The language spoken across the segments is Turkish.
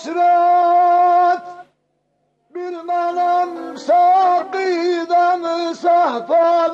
işret bilmenem sakiden sehpal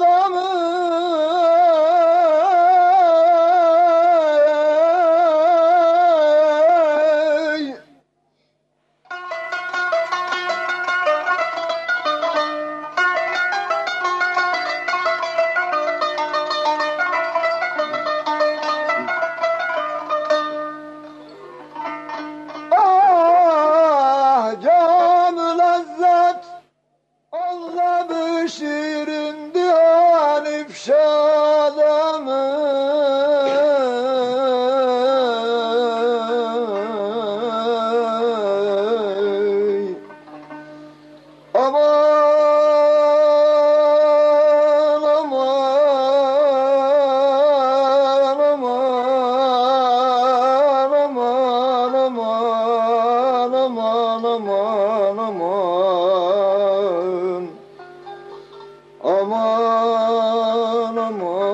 aman aman aman.